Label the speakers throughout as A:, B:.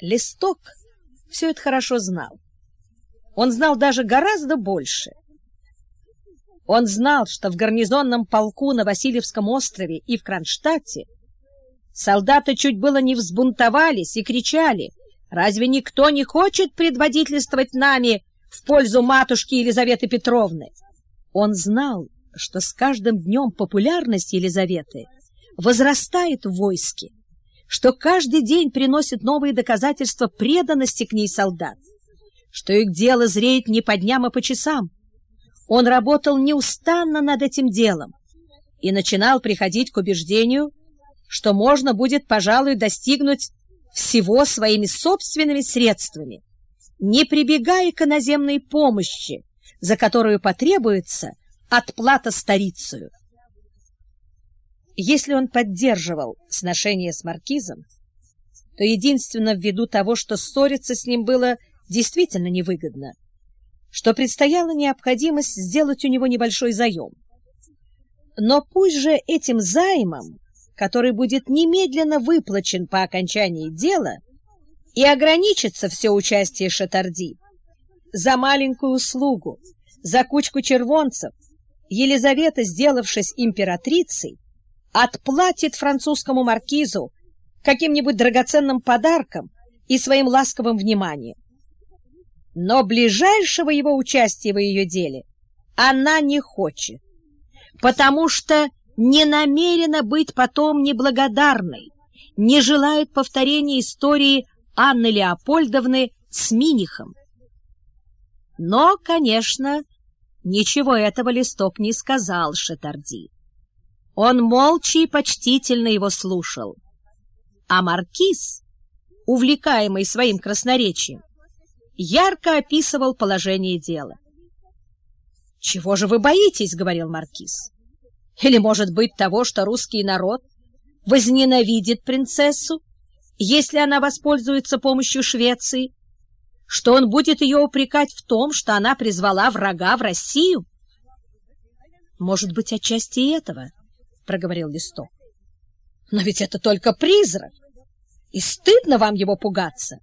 A: Листок все это хорошо знал. Он знал даже гораздо больше. Он знал, что в гарнизонном полку на Васильевском острове и в Кронштадте солдаты чуть было не взбунтовались и кричали, «Разве никто не хочет предводительствовать нами в пользу матушки Елизаветы Петровны?» Он знал, что с каждым днем популярность Елизаветы возрастает в войске, что каждый день приносит новые доказательства преданности к ней солдат, что их дело зреет не по дням, а по часам. Он работал неустанно над этим делом и начинал приходить к убеждению, что можно будет, пожалуй, достигнуть всего своими собственными средствами, не прибегая к иноземной помощи, за которую потребуется отплата старицею. Если он поддерживал сношение с маркизом, то единственно ввиду того, что ссориться с ним было действительно невыгодно, что предстояла необходимость сделать у него небольшой заем. Но пусть же этим займом, который будет немедленно выплачен по окончании дела, и ограничится все участие Шатарди за маленькую услугу, за кучку червонцев, Елизавета, сделавшись императрицей, отплатит французскому маркизу каким-нибудь драгоценным подарком и своим ласковым вниманием. Но ближайшего его участия в ее деле она не хочет, потому что не намерена быть потом неблагодарной, не желает повторения истории Анны Леопольдовны с Минихом. Но, конечно, ничего этого листок не сказал Шатарди. Он молча и почтительно его слушал. А маркиз, увлекаемый своим красноречием, ярко описывал положение дела. «Чего же вы боитесь?» — говорил маркиз. «Или, может быть, того, что русский народ возненавидит принцессу, если она воспользуется помощью Швеции, что он будет ее упрекать в том, что она призвала врага в Россию?» «Может быть, отчасти этого?» — проговорил Листок. «Но ведь это только призрак, и стыдно вам его пугаться.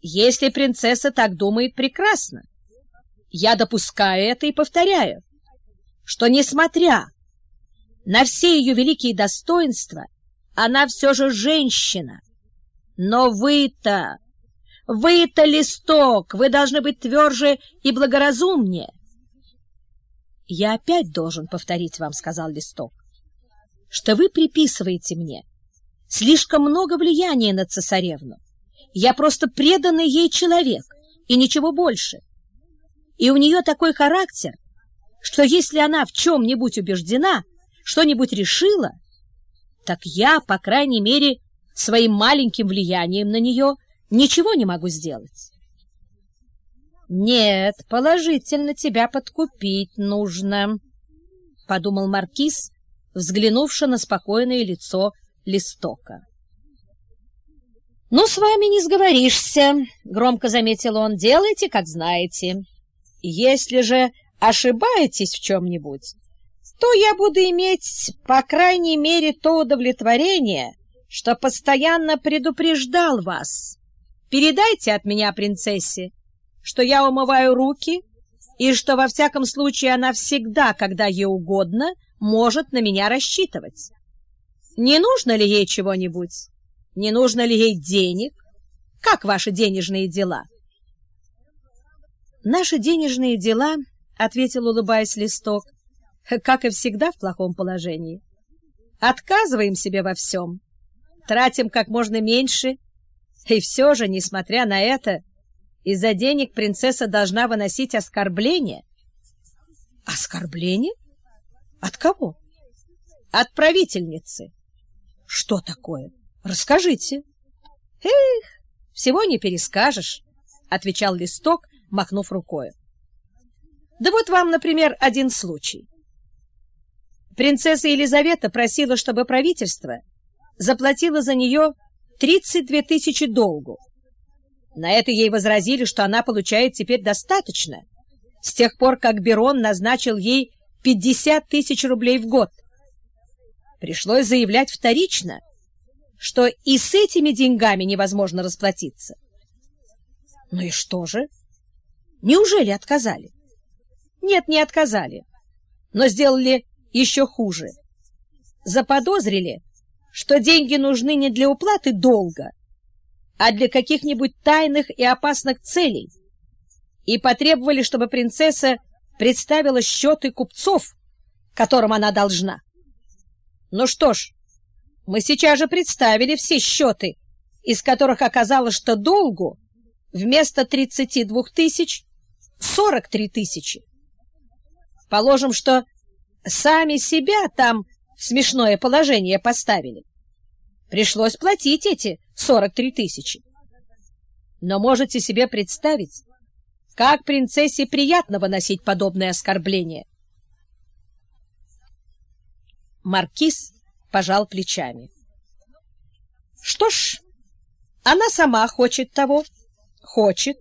A: Если принцесса так думает, прекрасно. Я допускаю это и повторяю, что, несмотря на все ее великие достоинства, она все же женщина. Но вы-то, вы-то листок, вы должны быть тверже и благоразумнее. «Я опять должен повторить вам», — сказал листок что вы приписываете мне слишком много влияния на цесаревну. Я просто преданный ей человек, и ничего больше. И у нее такой характер, что если она в чем-нибудь убеждена, что-нибудь решила, так я, по крайней мере, своим маленьким влиянием на нее ничего не могу сделать. «Нет, положительно тебя подкупить нужно», — подумал маркиз, взглянувши на спокойное лицо Листока. «Ну, с вами не сговоришься», — громко заметил он, — «делайте, как знаете. Если же ошибаетесь в чем-нибудь, то я буду иметь, по крайней мере, то удовлетворение, что постоянно предупреждал вас. Передайте от меня принцессе, что я умываю руки и что, во всяком случае, она всегда, когда ей угодно, — может на меня рассчитывать. Не нужно ли ей чего-нибудь? Не нужно ли ей денег? Как ваши денежные дела? Наши денежные дела, — ответил, улыбаясь листок, — как и всегда в плохом положении. Отказываем себе во всем, тратим как можно меньше, и все же, несмотря на это, из-за денег принцесса должна выносить оскорбления. Оскорбления? От кого? От правительницы. Что такое? Расскажите. Эх, всего не перескажешь, отвечал листок, махнув рукой. Да вот вам, например, один случай. Принцесса Елизавета просила, чтобы правительство заплатило за нее 32 тысячи долгу. На это ей возразили, что она получает теперь достаточно, с тех пор, как Берон назначил ей 50 тысяч рублей в год. Пришлось заявлять вторично, что и с этими деньгами невозможно расплатиться. Ну и что же? Неужели отказали? Нет, не отказали, но сделали еще хуже. Заподозрили, что деньги нужны не для уплаты долга, а для каких-нибудь тайных и опасных целей, и потребовали, чтобы принцесса представила счеты купцов, которым она должна. Ну что ж, мы сейчас же представили все счеты, из которых оказалось, что долгу вместо 32 тысяч 43 тысячи. Положим, что сами себя там в смешное положение поставили. Пришлось платить эти 43 тысячи. Но можете себе представить, как принцессе приятно выносить подобное оскорбление. Маркиз пожал плечами. Что ж, она сама хочет того, хочет.